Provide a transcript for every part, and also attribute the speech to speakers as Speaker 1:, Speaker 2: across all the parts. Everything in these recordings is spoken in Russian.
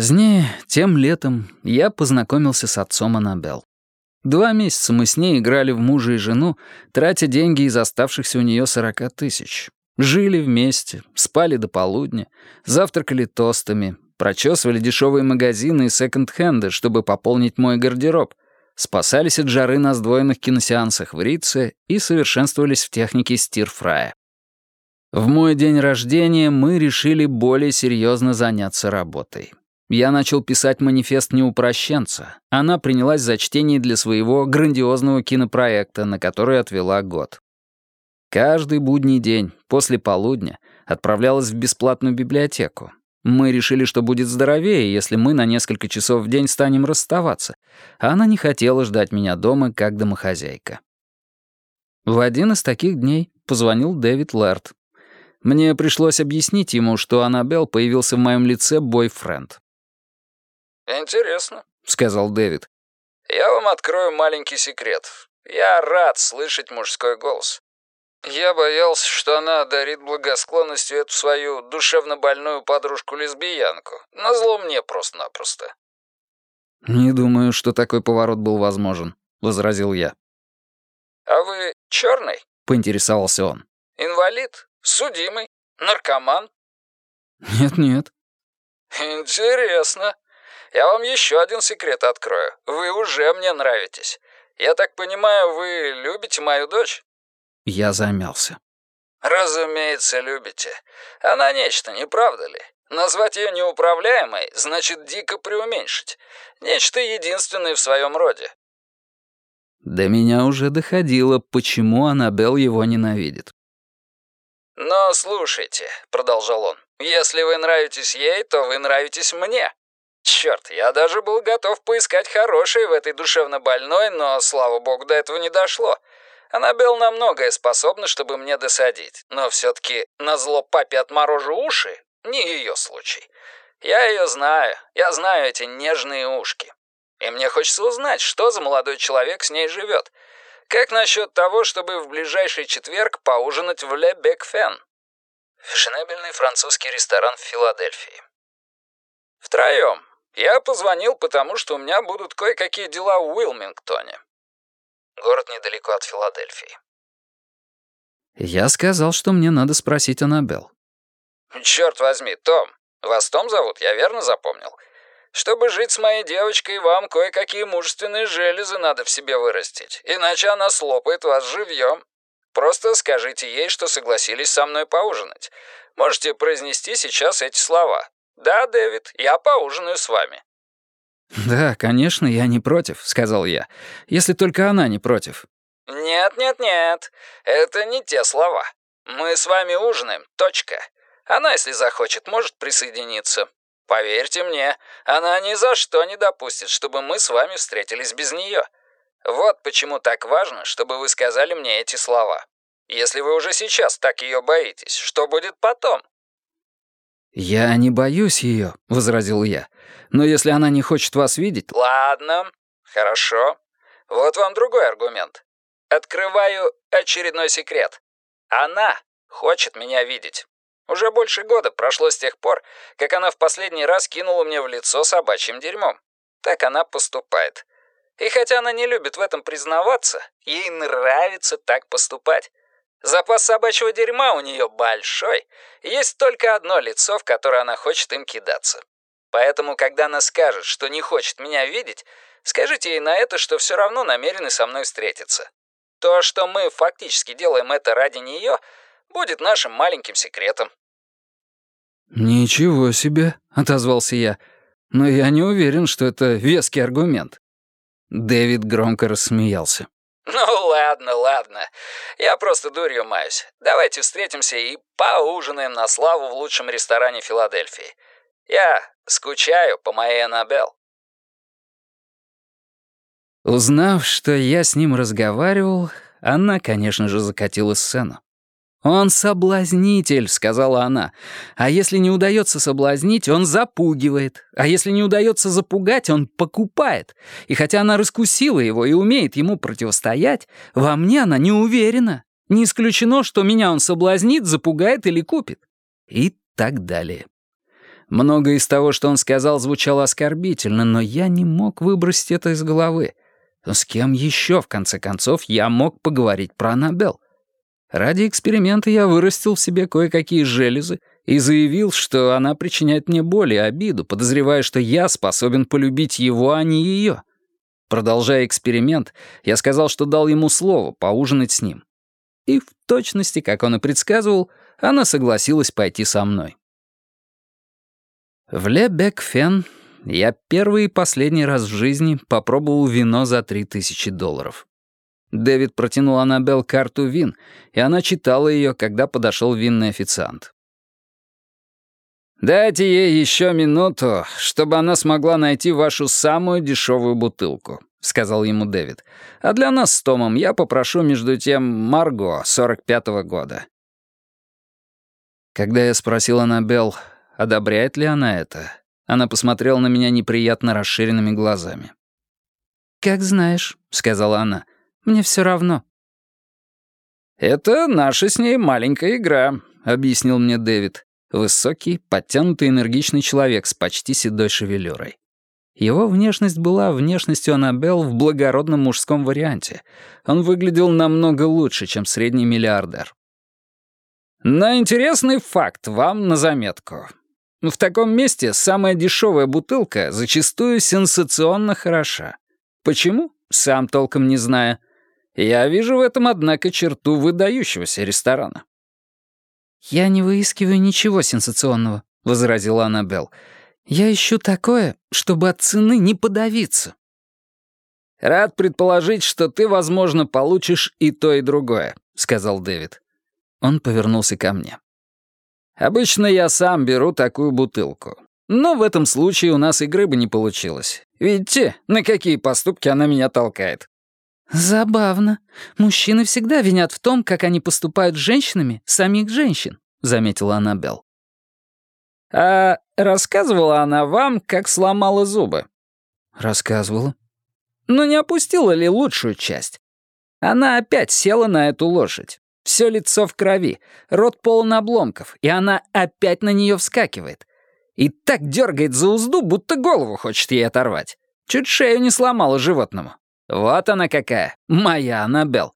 Speaker 1: Позднее, тем летом, я познакомился с отцом Аннабелл. Два месяца мы с ней играли в мужа и жену, тратя деньги из оставшихся у нее сорока тысяч. Жили вместе, спали до полудня, завтракали тостами, прочесывали дешевые магазины и секонд-хенды, чтобы пополнить мой гардероб, спасались от жары на сдвоенных киносеансах в Рице и совершенствовались в технике стирфрая. В мой день рождения мы решили более серьезно заняться работой. Я начал писать манифест неупрощенца. Она принялась за чтение для своего грандиозного кинопроекта, на который отвела год. Каждый будний день, после полудня, отправлялась в бесплатную библиотеку. Мы решили, что будет здоровее, если мы на несколько часов в день станем расставаться, а она не хотела ждать меня дома, как домохозяйка. В один из таких дней позвонил Дэвид Лэрд. Мне пришлось объяснить ему, что Аннабелл появился в моем лице бойфренд.
Speaker 2: «Интересно», —
Speaker 1: сказал Дэвид.
Speaker 2: «Я вам открою маленький секрет. Я рад слышать мужской голос. Я боялся, что она одарит благосклонностью эту свою душевно больную подружку-лесбиянку. Назло мне просто-напросто».
Speaker 1: «Не думаю, что такой поворот был возможен», — возразил я.
Speaker 2: «А вы черный?»
Speaker 1: — поинтересовался он.
Speaker 2: «Инвалид? Судимый? Наркоман?»
Speaker 1: «Нет-нет».
Speaker 2: «Интересно. Я вам еще один секрет открою. Вы уже мне нравитесь. Я так понимаю, вы любите мою дочь?»
Speaker 1: Я замялся.
Speaker 2: «Разумеется, любите. Она нечто, не правда ли? Назвать ее неуправляемой значит дико преуменьшить. Нечто единственное в своем роде».
Speaker 1: До меня уже доходило, почему Аннабелл его ненавидит.
Speaker 2: «Но слушайте», — продолжал он, — «если вы нравитесь ей, то вы нравитесь мне. Черт, я даже был готов поискать хорошее в этой душевно больной, но, слава богу, до этого не дошло. Аннабелл на многое способна, чтобы мне досадить, но все-таки на зло папе отморожу уши — не ее случай. Я ее знаю, я знаю эти нежные ушки. И мне хочется узнать, что за молодой человек с ней живет. Как насчет того, чтобы в ближайший четверг поужинать в Ле Бекфен? Фешенебельный французский ресторан в Филадельфии. Втроем, я позвонил, потому что у меня будут кое-какие дела в Уилмингтоне. Город недалеко от Филадельфии.
Speaker 1: Я сказал, что мне надо спросить Аннабелл.
Speaker 2: Черт возьми, Том. Вас Том зовут, я верно запомнил? Чтобы жить с моей девочкой, вам кое-какие мужественные железы надо в себе вырастить, иначе она слопает вас живьем. Просто скажите ей, что согласились со мной поужинать. Можете произнести сейчас эти слова. «Да, Дэвид, я поужинаю с вами».
Speaker 1: «Да, конечно, я не против», — сказал я. «Если только она не против».
Speaker 2: «Нет, нет, нет. Это не те слова. Мы с вами ужинаем, точка. Она, если захочет, может присоединиться. Поверьте мне, она ни за что не допустит, чтобы мы с вами встретились без нее. Вот почему так важно, чтобы вы сказали мне эти слова. Если вы уже сейчас так ее боитесь, что будет потом?
Speaker 1: «Я не боюсь ее», — возразил я. «Но если она не хочет вас видеть...»
Speaker 2: «Ладно, хорошо. Вот вам другой аргумент. Открываю очередной секрет. Она хочет меня видеть. Уже больше года прошло с тех пор, как она в последний раз кинула мне в лицо собачьим дерьмом. Так она поступает. И хотя она не любит в этом признаваться, ей нравится так поступать. Запас собачьего дерьма у нее большой, есть только одно лицо, в которое она хочет им кидаться. Поэтому, когда она скажет, что не хочет меня видеть, скажите ей на это, что все равно намерены со мной встретиться. То, что мы фактически делаем это ради нее, будет нашим маленьким секретом.
Speaker 1: «Ничего себе», — отозвался я. «Но я не уверен, что это веский аргумент». Дэвид громко рассмеялся.
Speaker 2: «Ну ладно, ладно. Я просто дурью маюсь. Давайте встретимся и поужинаем на славу в лучшем ресторане Филадельфии. Я скучаю по моей Аннабелл».
Speaker 1: Узнав, что я с ним разговаривал, она, конечно же, закатила сцену. «Он соблазнитель», — сказала она. «А если не удается соблазнить, он запугивает. А если не удается запугать, он покупает. И хотя она раскусила его и умеет ему противостоять, во мне она не уверена. Не исключено, что меня он соблазнит, запугает или купит». И так далее. Многое из того, что он сказал, звучало оскорбительно, но я не мог выбросить это из головы. С кем еще, в конце концов, я мог поговорить про Аннабелл? Ради эксперимента я вырастил в себе кое-какие железы и заявил, что она причиняет мне боль и обиду, подозревая, что я способен полюбить его, а не ее. Продолжая эксперимент, я сказал, что дал ему слово поужинать с ним. И в точности, как он и предсказывал, она согласилась пойти со мной. В Ле-Бек-Фен я первый и последний раз в жизни попробовал вино за три тысячи долларов. Дэвид протянул Аннабелл карту вин, и она читала ее, когда подошел винный официант. «Дайте ей еще минуту, чтобы она смогла найти вашу самую дешевую бутылку», — сказал ему Дэвид. «А для нас с Томом я попрошу между тем Марго 45-го года». Когда я спросил Аннабелл, одобряет ли она это, она посмотрела на меня неприятно расширенными глазами. «Как знаешь», — сказала она, — «мне все равно». «Это наша с ней маленькая игра», — объяснил мне Дэвид. Высокий, подтянутый энергичный человек с почти седой шевелюрой. Его внешность была внешностью Аннабелл в благородном мужском варианте. Он выглядел намного лучше, чем средний миллиардер. Но интересный факт вам на заметку. В таком месте самая дешевая бутылка зачастую сенсационно хороша. Почему? Сам толком не знаю. Я вижу в этом, однако, черту выдающегося ресторана. «Я не выискиваю ничего сенсационного», — возразила Аннабелл. «Я ищу такое, чтобы от цены не подавиться». «Рад предположить, что ты, возможно, получишь и то, и другое», — сказал Дэвид. Он повернулся ко мне. «Обычно я сам беру такую бутылку. Но в этом случае у нас игры бы не получилось. Видите, на какие поступки она меня толкает?»
Speaker 3: «Забавно. Мужчины всегда винят в том, как они поступают с женщинами, самих женщин», — заметила Аннабелл.
Speaker 2: «А рассказывала она вам, как сломала зубы?»
Speaker 1: «Рассказывала».
Speaker 2: «Ну не опустила ли лучшую часть? Она опять села на эту лошадь. Все лицо в крови, рот полон обломков, и она опять на нее вскакивает. И так дергает за узду, будто голову хочет ей оторвать. Чуть шею не сломала животному. Вот она какая, моя Аннабелл.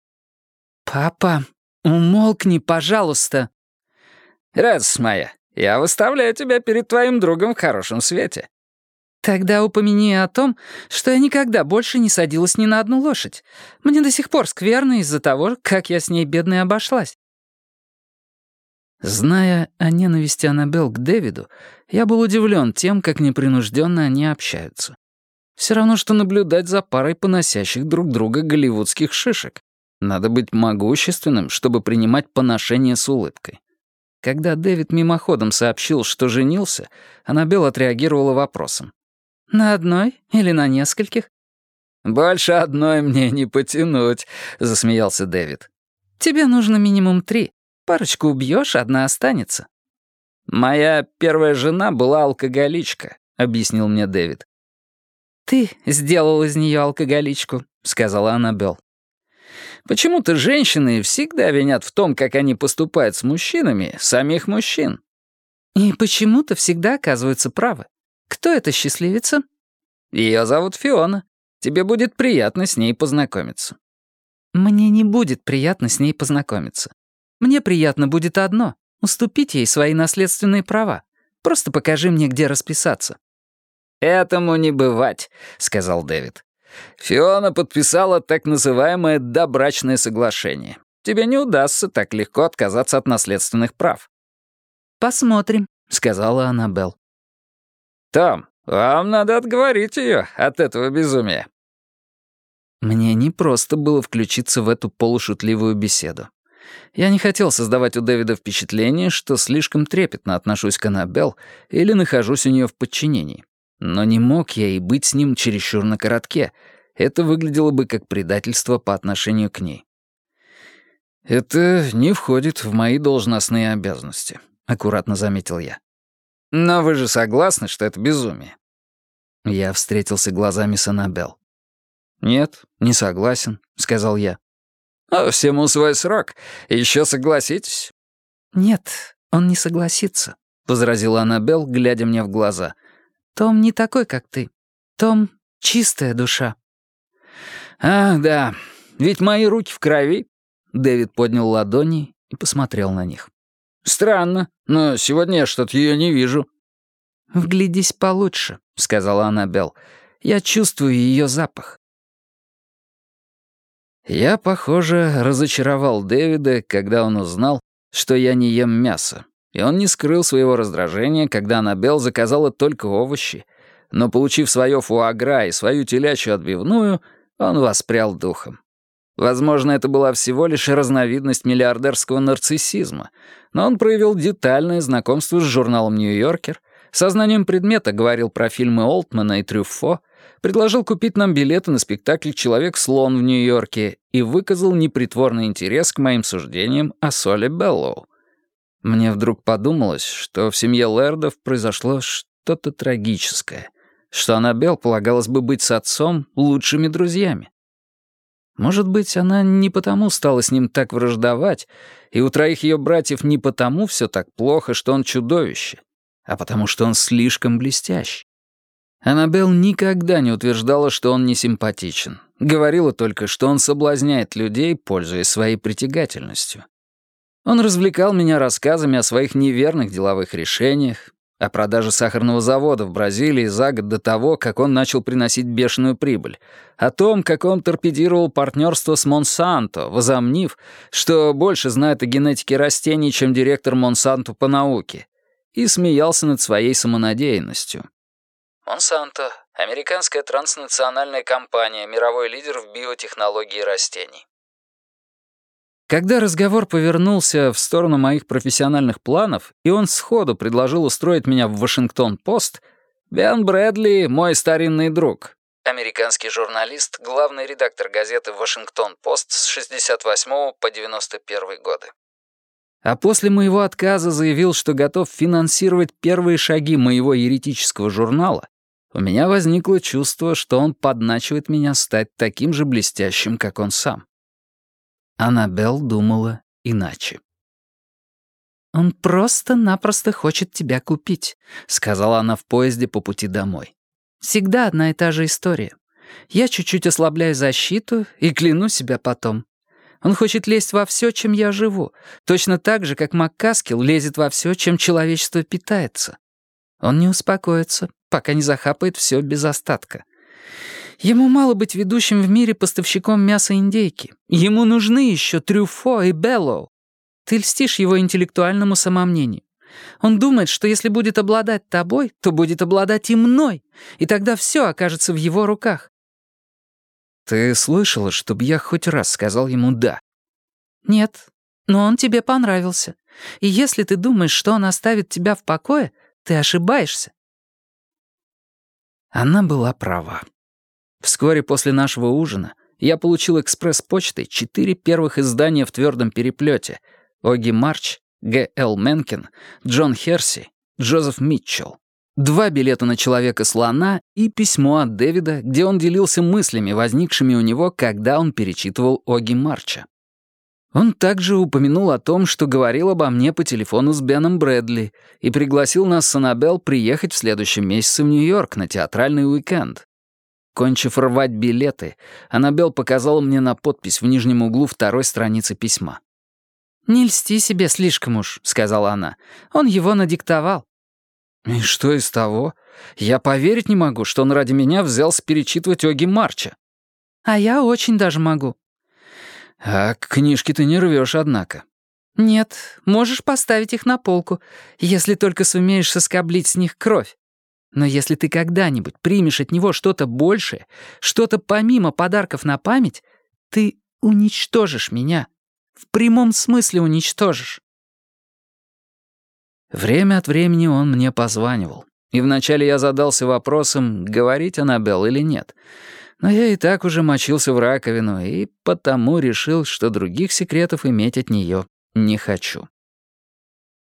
Speaker 3: «Папа, умолкни, пожалуйста».
Speaker 2: «Радость моя, я выставляю тебя перед твоим другом в хорошем свете.
Speaker 3: «Тогда упомяни о том, что я никогда больше не садилась ни на одну лошадь. Мне до сих пор скверно из-за того, как я с ней бедной обошлась».
Speaker 1: Зная о ненависти Аннабелл к Дэвиду, я был удивлен тем, как непринужденно они общаются. Все равно, что наблюдать за парой поносящих друг друга голливудских шишек. Надо быть могущественным, чтобы принимать поношение с улыбкой. Когда Дэвид мимоходом сообщил, что женился, Аннабелл отреагировала вопросом.
Speaker 3: «На одной или на нескольких?»
Speaker 2: «Больше одной мне не потянуть», — засмеялся Дэвид.
Speaker 3: «Тебе нужно минимум три. Парочку убьешь, одна останется».
Speaker 2: «Моя первая жена была алкоголичка», — объяснил мне Дэвид.
Speaker 3: «Ты сделал из нее алкоголичку», — сказала Аннабелл.
Speaker 2: «Почему-то женщины всегда винят в том, как они поступают с мужчинами, самих мужчин».
Speaker 3: «И почему-то всегда оказываются правы. Кто эта счастливица?»
Speaker 2: «Ее зовут Фиона. Тебе будет приятно с ней познакомиться».
Speaker 3: «Мне не будет приятно с ней познакомиться. Мне приятно будет одно — уступить ей свои наследственные права. Просто покажи мне, где расписаться».
Speaker 2: «Этому не бывать», — сказал Дэвид. «Фиона подписала так называемое «добрачное соглашение». Тебе не удастся так легко отказаться от наследственных прав».
Speaker 3: «Посмотрим», — сказала Аннабелл.
Speaker 2: «Том, вам надо отговорить ее от этого безумия».
Speaker 1: Мне не просто было включиться в эту полушутливую беседу. Я не хотел создавать у Дэвида впечатление, что слишком трепетно отношусь к Аннабелл или нахожусь у нее в подчинении. Но не мог я и быть с ним чересчур на коротке. Это выглядело бы как предательство по отношению к ней. «Это не входит в мои должностные обязанности», — аккуратно заметил я.
Speaker 2: Но вы же согласны, что это безумие?»
Speaker 1: Я встретился глазами с Аннабелл. «Нет, не согласен», — сказал я.
Speaker 2: «А всему свой срок. Еще согласитесь?»
Speaker 3: «Нет, он не согласится», —
Speaker 1: возразила Аннабелл, глядя мне в глаза.
Speaker 3: «Том не такой, как ты. Том — чистая душа».
Speaker 1: «Ах, да, ведь мои руки в крови». Дэвид поднял ладони и посмотрел на них. «Странно, но сегодня я что-то ее не вижу».
Speaker 3: «Вглядись получше», — сказала Аннабелл. «Я чувствую ее запах».
Speaker 1: Я, похоже, разочаровал Дэвида, когда он узнал, что я не ем мясо. И он не скрыл своего раздражения, когда Аннабелл заказала только овощи. Но, получив свое фуагра и свою телячью отбивную, он воспрял духом. Возможно, это была всего лишь разновидность миллиардерского нарциссизма, но он проявил детальное знакомство с журналом «Нью-Йоркер», сознанием предмета говорил про фильмы Олтмана и Трюффо, предложил купить нам билеты на спектакль «Человек-слон» в Нью-Йорке и выказал непритворный интерес к моим суждениям о Соле Беллоу. Мне вдруг подумалось, что в семье Лэрдов произошло что-то трагическое, что Аннабелл полагалось бы быть с отцом лучшими друзьями. Может быть, она не потому стала с ним так враждовать, и у троих ее братьев не потому все так плохо, что он чудовище, а потому что он слишком блестящ. Аннабелл никогда не утверждала, что он не симпатичен. Говорила только, что он соблазняет людей, пользуясь своей притягательностью. Он развлекал меня рассказами о своих неверных деловых решениях, о продаже сахарного завода в Бразилии за год до того, как он начал приносить бешеную прибыль, о том, как он торпедировал партнерство с Монсанто, возомнив, что больше знает о генетике растений, чем директор Монсанто по науке, и смеялся над своей самонадеянностью. Монсанто — американская транснациональная компания, мировой лидер в биотехнологии растений. Когда разговор повернулся в сторону моих профессиональных планов, и он сходу предложил устроить меня в Вашингтон-Пост, Бен Брэдли — мой старинный друг. Американский журналист, главный редактор газеты «Вашингтон-Пост» с 68 по 91 годы. А после моего отказа заявил, что готов финансировать первые шаги моего еретического журнала, у меня возникло чувство, что он подначивает меня стать таким же блестящим, как он сам. Аннабелл думала иначе.
Speaker 3: «Он просто-напросто хочет тебя купить», — сказала она в поезде по пути домой. «Всегда одна и та же история. Я чуть-чуть ослабляю защиту и кляну себя потом. Он хочет лезть во все, чем я живу, точно так же, как Маккаскил лезет во все, чем человечество питается. Он не успокоится, пока не захапает все без остатка. Ему мало быть ведущим в мире поставщиком мяса индейки. Ему нужны еще Трюфо и Беллоу. Ты льстишь его интеллектуальному самомнению. Он думает, что если будет обладать тобой, то будет обладать и мной, и тогда все окажется в его руках.
Speaker 1: Ты слышала, чтобы я хоть раз сказал ему «да»?
Speaker 3: Нет, но он тебе понравился. И если ты думаешь, что он оставит тебя в покое, ты ошибаешься.
Speaker 1: Она была права. Вскоре после нашего ужина я получил экспресс-почтой четыре первых издания в твердом переплете Оги Марч, Г. Л. Менкен, Джон Херси, Джозеф Митчелл. Два билета на Человека-слона и письмо от Дэвида, где он делился мыслями, возникшими у него, когда он перечитывал Оги Марча. Он также упомянул о том, что говорил обо мне по телефону с Беном Брэдли и пригласил нас с Аннабелл приехать в следующем месяце в Нью-Йорк на театральный уикенд. Кончив рвать билеты, Аннабелл показала мне на подпись в нижнем углу второй страницы письма.
Speaker 3: «Не льсти себе слишком уж», — сказала она. «Он его надиктовал».
Speaker 1: «И что из того? Я поверить не могу, что он ради меня взялся перечитывать Оги Марча».
Speaker 3: «А я очень даже могу».
Speaker 1: «А книжки ты не рвешь, однако».
Speaker 3: «Нет, можешь поставить их на полку, если только сумеешь соскоблить с них кровь. Но если ты когда-нибудь примешь от него что-то большее, что-то помимо подарков на память, ты уничтожишь меня. В прямом смысле уничтожишь.
Speaker 1: Время от времени он мне позванивал. И вначале я задался вопросом, говорить Аннабелл или нет. Но я и так уже мочился в раковину, и потому решил, что других секретов иметь от нее не хочу.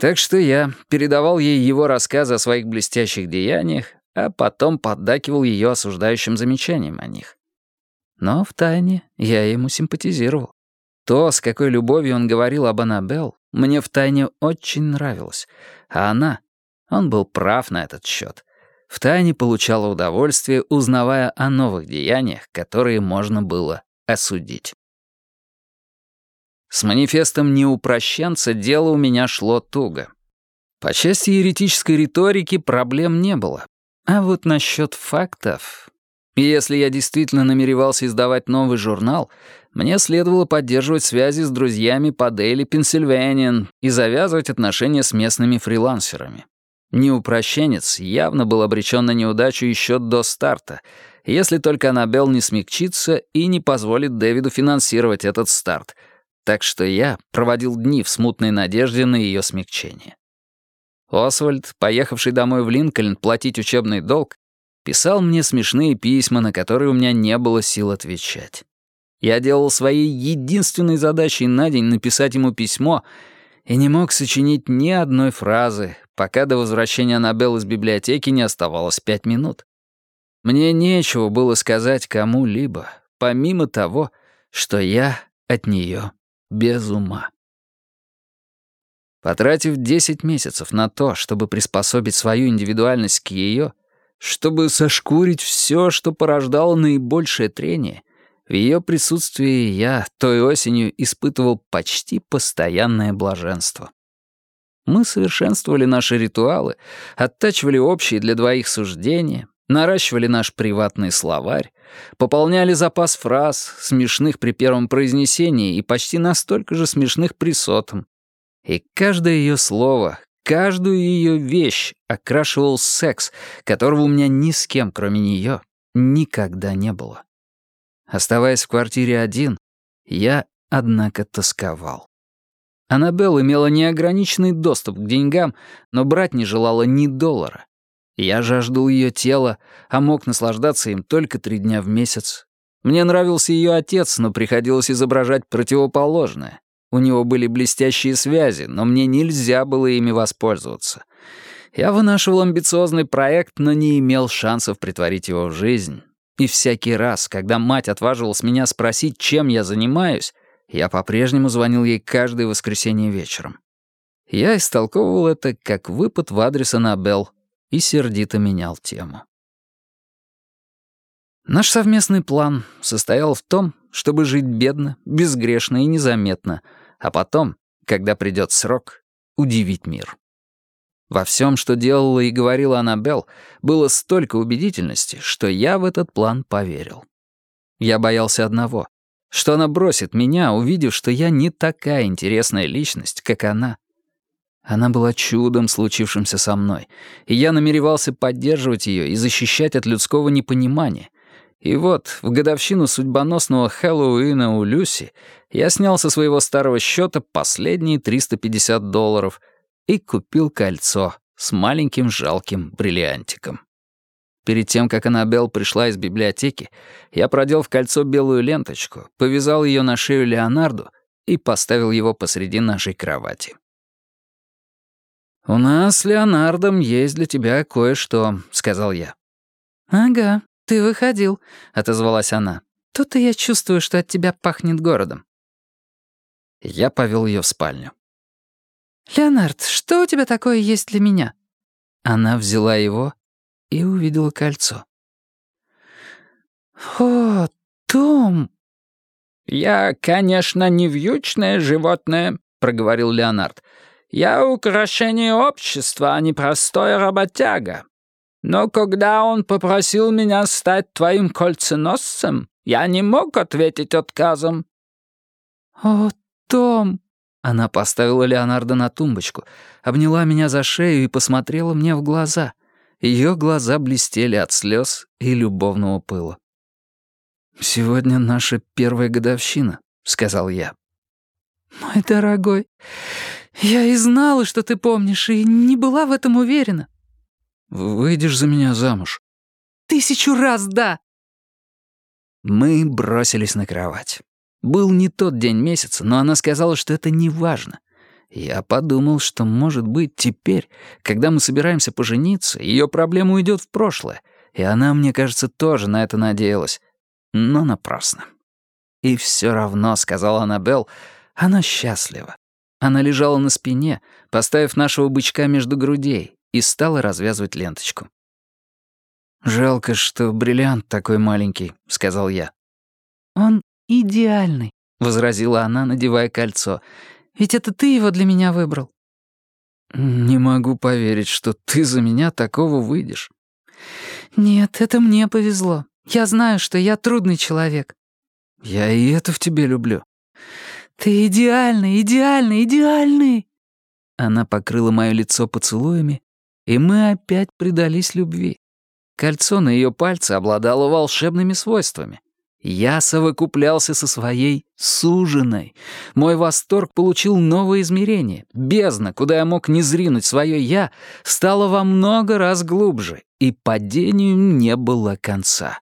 Speaker 1: Так что я передавал ей его рассказы о своих блестящих деяниях, а потом поддакивал ее осуждающим замечаниям о них. Но втайне я ему симпатизировал. То, с какой любовью он говорил об Аннабелл, мне втайне очень нравилось, а она Он был прав на этот счет. Втайне получала удовольствие, узнавая о новых деяниях, которые можно было осудить. С манифестом неупрощенца дело у меня шло туго. По части еретической риторики проблем не было. А вот насчет фактов... Если я действительно намеревался издавать новый журнал, мне следовало поддерживать связи с друзьями по Дейли Пенсильваниан и завязывать отношения с местными фрилансерами. Неупрощенец явно был обречен на неудачу еще до старта, если только Аннабелл не смягчится и не позволит Дэвиду финансировать этот старт — так что я проводил дни в смутной надежде на ее смягчение. Освальд, поехавший домой в Линкольн платить учебный долг, писал мне смешные письма, на которые у меня не было сил отвечать. Я делал своей единственной задачей на день написать ему письмо и не мог сочинить ни одной фразы, пока до возвращения Аннабелл из библиотеки не оставалось пять минут. Мне нечего было сказать кому-либо, помимо того, что я от нее без ума. Потратив 10 месяцев на то, чтобы приспособить свою индивидуальность к ее, чтобы сошкурить все, что порождало наибольшее трение, в ее присутствии я той осенью испытывал почти постоянное блаженство. Мы совершенствовали наши ритуалы, оттачивали общие для двоих суждения, наращивали наш приватный словарь, пополняли запас фраз, смешных при первом произнесении и почти настолько же смешных при сотом. И каждое ее слово, каждую ее вещь окрашивал секс, которого у меня ни с кем, кроме нее, никогда не было. Оставаясь в квартире один, я, однако, тосковал. Аннабелл имела неограниченный доступ к деньгам, но брать не желала ни доллара. Я жаждал ее тела, а мог наслаждаться им только три дня в месяц. Мне нравился ее отец, но приходилось изображать противоположное. У него были блестящие связи, но мне нельзя было ими воспользоваться. Я вынашивал амбициозный проект, но не имел шансов притворить его в жизнь. И всякий раз, когда мать отваживалась меня спросить, чем я занимаюсь, я по-прежнему звонил ей каждое воскресенье вечером. Я истолковывал это как выпад в адрес Аннабелл, и сердито менял тему. Наш совместный план состоял в том, чтобы жить бедно, безгрешно и незаметно, а потом, когда придет срок, удивить мир. Во всем, что делала и говорила Аннабелл, было столько убедительности, что я в этот план поверил. Я боялся одного, что она бросит меня, увидев, что я не такая интересная личность, как она, она была чудом, случившимся со мной, и я намеревался поддерживать ее и защищать от людского непонимания. И вот, в годовщину судьбоносного Хэллоуина у Люси я снял со своего старого счета последние 350 долларов и купил кольцо с маленьким жалким бриллиантиком. Перед тем, как Аннабелл пришла из библиотеки, я продел в кольцо белую ленточку, повязал ее на шею Леонарду и поставил его посреди нашей кровати. «У нас с Леонардом есть для тебя кое-что», — сказал я.
Speaker 3: «Ага, ты выходил», — отозвалась она. «Тут-то я чувствую, что от тебя пахнет городом».
Speaker 1: Я повел ее в спальню.
Speaker 3: «Леонард, что у тебя такое есть для меня?»
Speaker 1: Она взяла его и увидела кольцо.
Speaker 3: «О, Том!»
Speaker 2: «Я, конечно, не вьючное животное», — проговорил Леонард. Я украшение общества, а не простой работяга. Но когда он попросил меня стать твоим кольценосцем, я не мог ответить отказом».
Speaker 3: «О, Том!»
Speaker 1: Она поставила Леонардо на тумбочку, обняла меня за шею и посмотрела мне в глаза. Ее глаза блестели от слез и любовного пыла. «Сегодня наша первая годовщина», — сказал я.
Speaker 3: «Мой дорогой, я и знала, что ты помнишь, и не была в этом уверена».
Speaker 1: «Выйдешь за меня замуж?»
Speaker 3: «Тысячу раз да!»
Speaker 1: Мы бросились на кровать. Был не тот день месяца, но она сказала, что это не важно. Я подумал, что, может быть, теперь, когда мы собираемся пожениться, ее проблема уйдет в прошлое, и она, мне кажется, тоже на это надеялась. Но напрасно. И все равно, сказала Аннабелл, она счастлива. Она лежала на спине, поставив нашего бычка между грудей, и стала развязывать ленточку. «Жалко, что бриллиант такой маленький», — сказал я.
Speaker 3: «Он идеальный», — возразила она, надевая кольцо. «Ведь это ты его для меня выбрал».
Speaker 1: «Не могу поверить, что ты за меня такого выйдешь».
Speaker 3: «Нет, это мне повезло. Я знаю, что я трудный человек».
Speaker 1: «Я и это в тебе люблю».
Speaker 3: «Ты идеальный, идеальный, идеальный!»
Speaker 1: Она покрыла мое лицо поцелуями, и мы опять предались любви. Кольцо на ее пальце обладало волшебными свойствами. Я совокуплялся со своей суженой. Мой восторг получил новое измерение. Бездна, куда я мог не зринуть свое «я», стала во много раз глубже, и падению не было конца.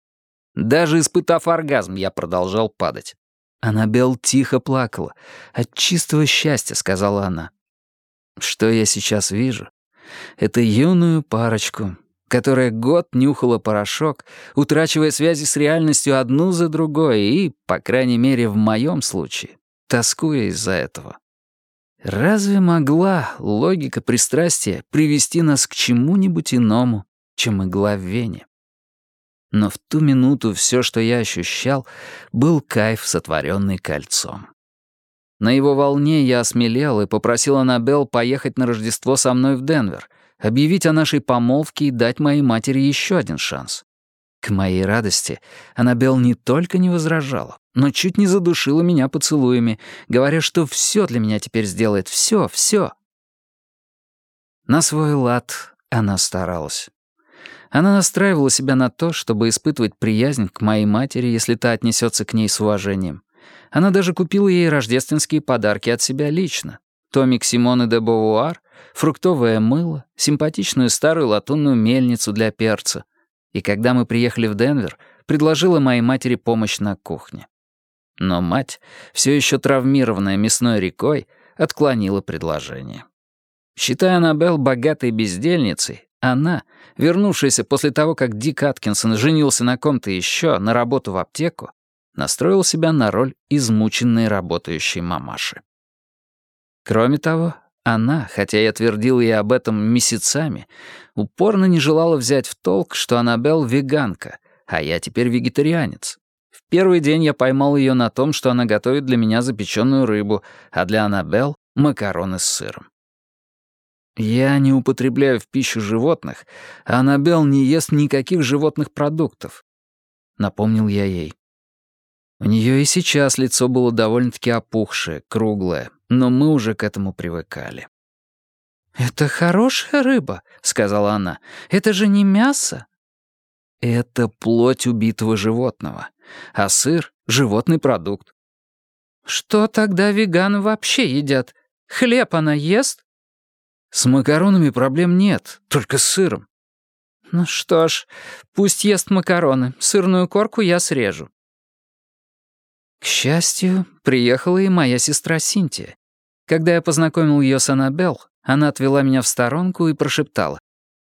Speaker 1: Даже испытав оргазм, я продолжал падать. Аннабелл тихо плакала. «От чистого счастья», — сказала она. Что я сейчас вижу? Это юную парочку, которая год нюхала порошок, утрачивая связи с реальностью одну за другой и, по крайней мере, в моем случае, тоскуя из-за этого. Разве могла логика пристрастия привести нас к чему-нибудь иному, чем игла в вене? Но в ту минуту все, что я ощущал, был кайф, сотворенный кольцом. На его волне я осмелел и попросил Аннабелл поехать на Рождество со мной в Денвер, объявить о нашей помолвке и дать моей матери еще один шанс. К моей радости, Аннабелл не только не возражала, но чуть не задушила меня поцелуями, говоря, что все для меня теперь сделает, все, все. На свой лад она старалась. Она настраивала себя на то, чтобы испытывать приязнь к моей матери, если та отнесется к ней с уважением. Она даже купила ей рождественские подарки от себя лично. Томик Симоны де Бовуар — фруктовое мыло, симпатичную старую латунную мельницу для перца. И когда мы приехали в Денвер, предложила моей матери помощь на кухне. Но мать, все еще травмированная мясной рекой, отклонила предложение. Считая Аннабелл богатой бездельницей, она, вернувшаяся после того, как Дик Аткинсон женился на ком-то еще на работу в аптеку, настроил себя на роль измученной работающей мамаши. Кроме того, она, хотя я твердил ей об этом месяцами, упорно не желала взять в толк, что Аннабелл веганка, а я теперь вегетарианец. В первый день я поймал ее на том, что она готовит для меня запеченную рыбу, а для Аннабелл — макароны с сыром. Я не употребляю в пищу животных, а Аннабелл не ест никаких животных продуктов. Напомнил я ей. У нее и сейчас лицо было довольно-таки опухшее, круглое, но мы уже к этому привыкали.
Speaker 3: «Это хорошая рыба», — сказала она. «Это же не мясо».
Speaker 1: «Это плоть убитого животного, а сыр — животный продукт».
Speaker 3: «Что тогда веганы вообще едят? Хлеб она ест?»
Speaker 1: «С макаронами проблем нет, только с сыром».
Speaker 3: «Ну что ж, пусть ест макароны, сырную корку я срежу». К счастью, приехала и моя сестра Синтия. Когда я познакомил ее с Аннабелл, она отвела меня в сторонку и прошептала.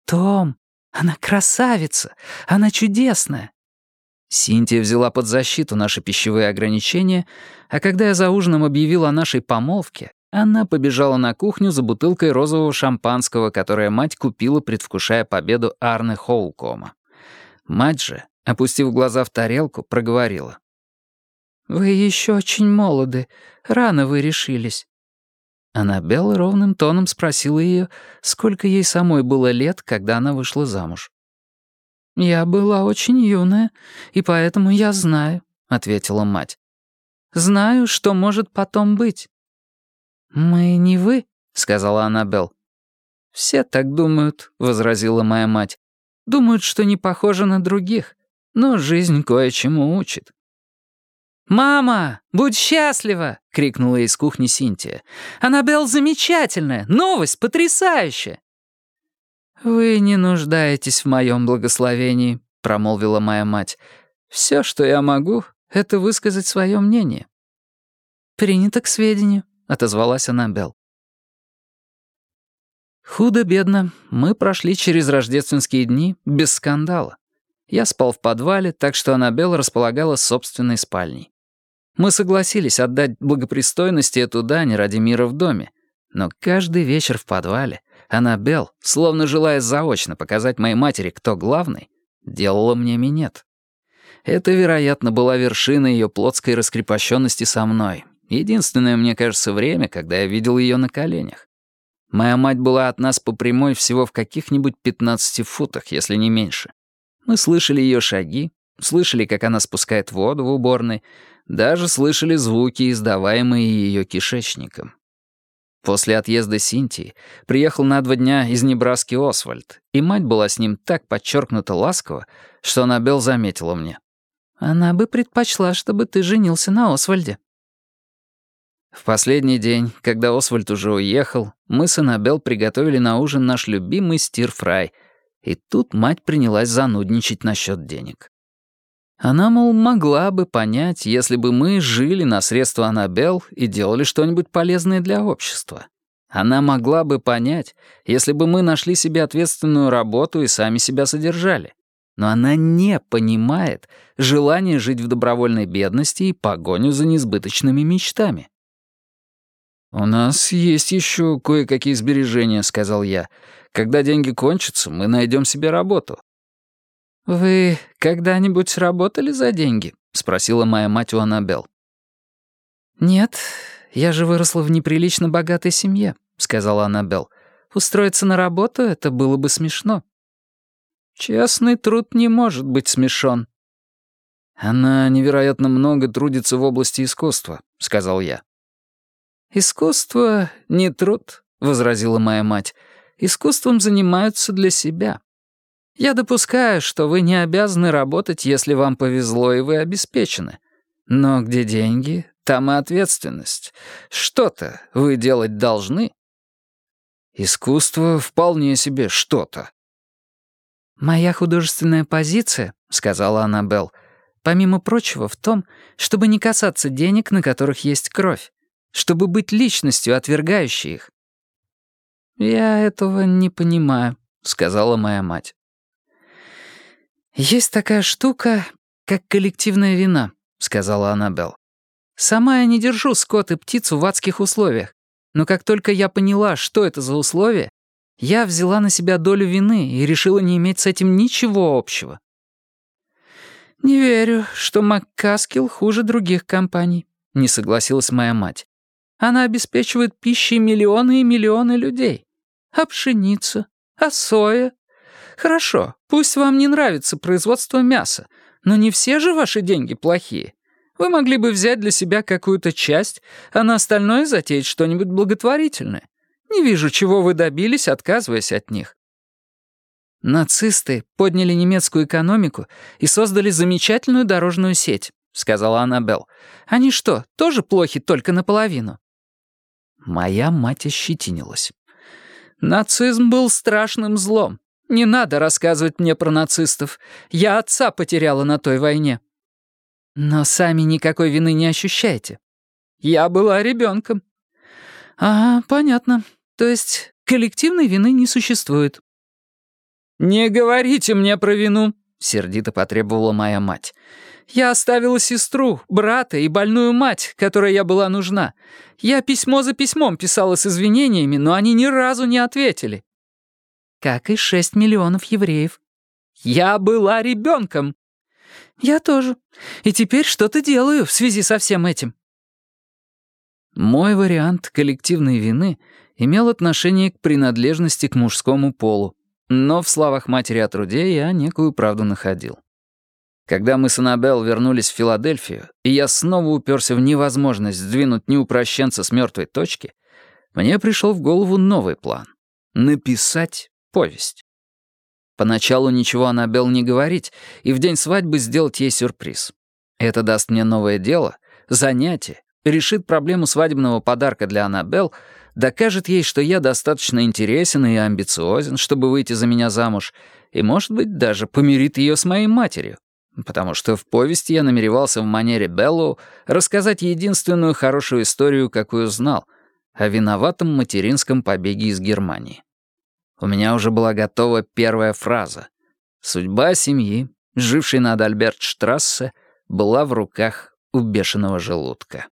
Speaker 3: «Том, она красавица! Она чудесная!» Синтия взяла под защиту наши пищевые ограничения, а когда я за ужином объявил о нашей помолвке, она побежала на кухню за бутылкой розового шампанского, которое мать купила, предвкушая победу Арны Хоулкома. Мать же, опустив глаза в тарелку, проговорила. «Вы еще очень молоды. Рано вы решились. Аннабелла ровным тоном спросила ее, сколько ей самой было лет, когда она вышла замуж. «Я была очень юная, и поэтому я знаю», — ответила мать. «Знаю, что может потом быть». «Мы не вы», — сказала Аннабелл. «Все так думают», — возразила моя мать. «Думают, что не похожи на других, но жизнь кое-чему учит». «Мама, будь счастлива!» — крикнула из кухни Синтия. «Аннабелл замечательная! Новость потрясающая!» «Вы не нуждаетесь в моем благословении», — промолвила моя мать. «Все, что я могу, — это высказать свое мнение». «Принято к сведению», — отозвалась Аннабелл. Худо-бедно мы прошли через рождественские дни без скандала. Я спал в подвале, так что Аннабелл располагала собственной спальней. Мы согласились отдать благопристойности эту дань ради мира в доме, но каждый вечер в подвале,
Speaker 1: Аннабелл, словно желая заочно показать моей матери, кто главный, делала мне минет. Это, вероятно, была вершина ее плотской раскрепощенности со мной. Единственное, мне кажется, время, когда я видел ее на коленях. Моя мать была от нас по прямой всего в каких-нибудь 15 футах, если не меньше. Мы слышали ее шаги, слышали, как она спускает воду в уборной, даже слышали звуки, издаваемые ее кишечником. После отъезда Синтии приехал на два дня из Небраски Освальд, и мать была с ним так подчеркнуто ласково, что Аннабелл заметила мне.
Speaker 3: «Она бы предпочла, чтобы ты женился на Освальде».
Speaker 1: В последний день, когда Освальд уже уехал, мы с Аннабелл приготовили на ужин наш любимый стир-фрай, и тут мать принялась занудничать насчет денег. Она, мол, могла бы понять, если бы мы жили на средства Аннабелл и делали что-нибудь полезное для общества. Она могла бы понять, если бы мы нашли себе ответственную работу и сами себя содержали. Но она не понимает желание жить в добровольной бедности и погоню за несбыточными мечтами. «У нас есть еще кое-какие сбережения», — сказал я. «Когда деньги кончатся, мы найдем себе работу.
Speaker 3: «Вы когда-нибудь работали за деньги?» — спросила моя мать у Аннабелл. «Нет, я же выросла в неприлично богатой семье», — сказала Аннабелл. «Устроиться на работу — это было бы смешно». «Честный труд не может быть смешон».
Speaker 1: «Она невероятно много трудится в области искусства», — сказал я.
Speaker 3: «Искусство — не труд», — возразила моя мать. «Искусством занимаются для себя. Я допускаю, что вы не обязаны работать, если вам повезло и вы обеспечены. Но где деньги, там и ответственность. Что-то вы делать должны.
Speaker 1: Искусство вполне себе что-то.
Speaker 3: «Моя художественная позиция», — сказала Аннабелл, «помимо прочего в том, чтобы не касаться денег, на которых есть кровь, чтобы быть личностью, отвергающей их». «Я этого не понимаю», — сказала моя мать. «Есть такая штука, как коллективная вина», — сказала Аннабелл. «Сама я не держу скот и птицу в адских условиях, но как только я поняла, что это за условия, я взяла на себя долю вины и решила не иметь с этим ничего общего». «Не верю, что МакКаскил хуже других компаний», — не согласилась моя мать. «Она обеспечивает пищей миллионы и миллионы людей. А пшеница? А соя? Хорошо, пусть вам не нравится производство мяса, но не все же ваши деньги плохие. Вы могли бы взять для себя какую-то часть, а на остальное затеять что-нибудь благотворительное. Не вижу, чего вы добились, отказываясь от них. «Нацисты подняли немецкую экономику и создали замечательную дорожную сеть», — сказала Аннабелл. «Они что, тоже плохи только наполовину?» Моя мать ощетинилась. «Нацизм был страшным злом. Не надо рассказывать мне про нацистов. Я отца потеряла на той войне. Но сами никакой вины не ощущаете. Я была ребенком. А, понятно. То есть коллективной вины не существует. Не говорите мне про вину, сердито потребовала моя мать. Оставила сестру, брата и больную мать, которой я была нужна. Я письмо за письмом писала с извинениями, но они ни разу не ответили как и шесть миллионов евреев. Я была ребенком. Я тоже. И теперь что-то делаю в связи со всем этим.
Speaker 1: Мой вариант коллективной вины имел отношение к принадлежности к мужскому полу, но в словах матери о труде я некую правду находил. Когда мы с Аннабелл вернулись в Филадельфию, и я снова уперся в невозможность сдвинуть неупрощенца с мертвой точки, мне пришел в голову новый план — написать повесть. Поначалу ничего Аннабелл не говорить и в день свадьбы сделать ей сюрприз. Это даст мне новое дело, занятие, решит проблему свадебного подарка для Аннабелл, докажет ей, что я достаточно интересен и амбициозен, чтобы выйти за меня замуж, и, может быть, даже помирит ее с моей матерью. Потому что в повести я намеревался в манере Беллоу рассказать единственную хорошую историю, какую знал, о виноватом материнском побеге из Германии. У меня уже была готова первая фраза. Судьба семьи, жившей над Альбертштрассе, была в руках у бешеного желудка.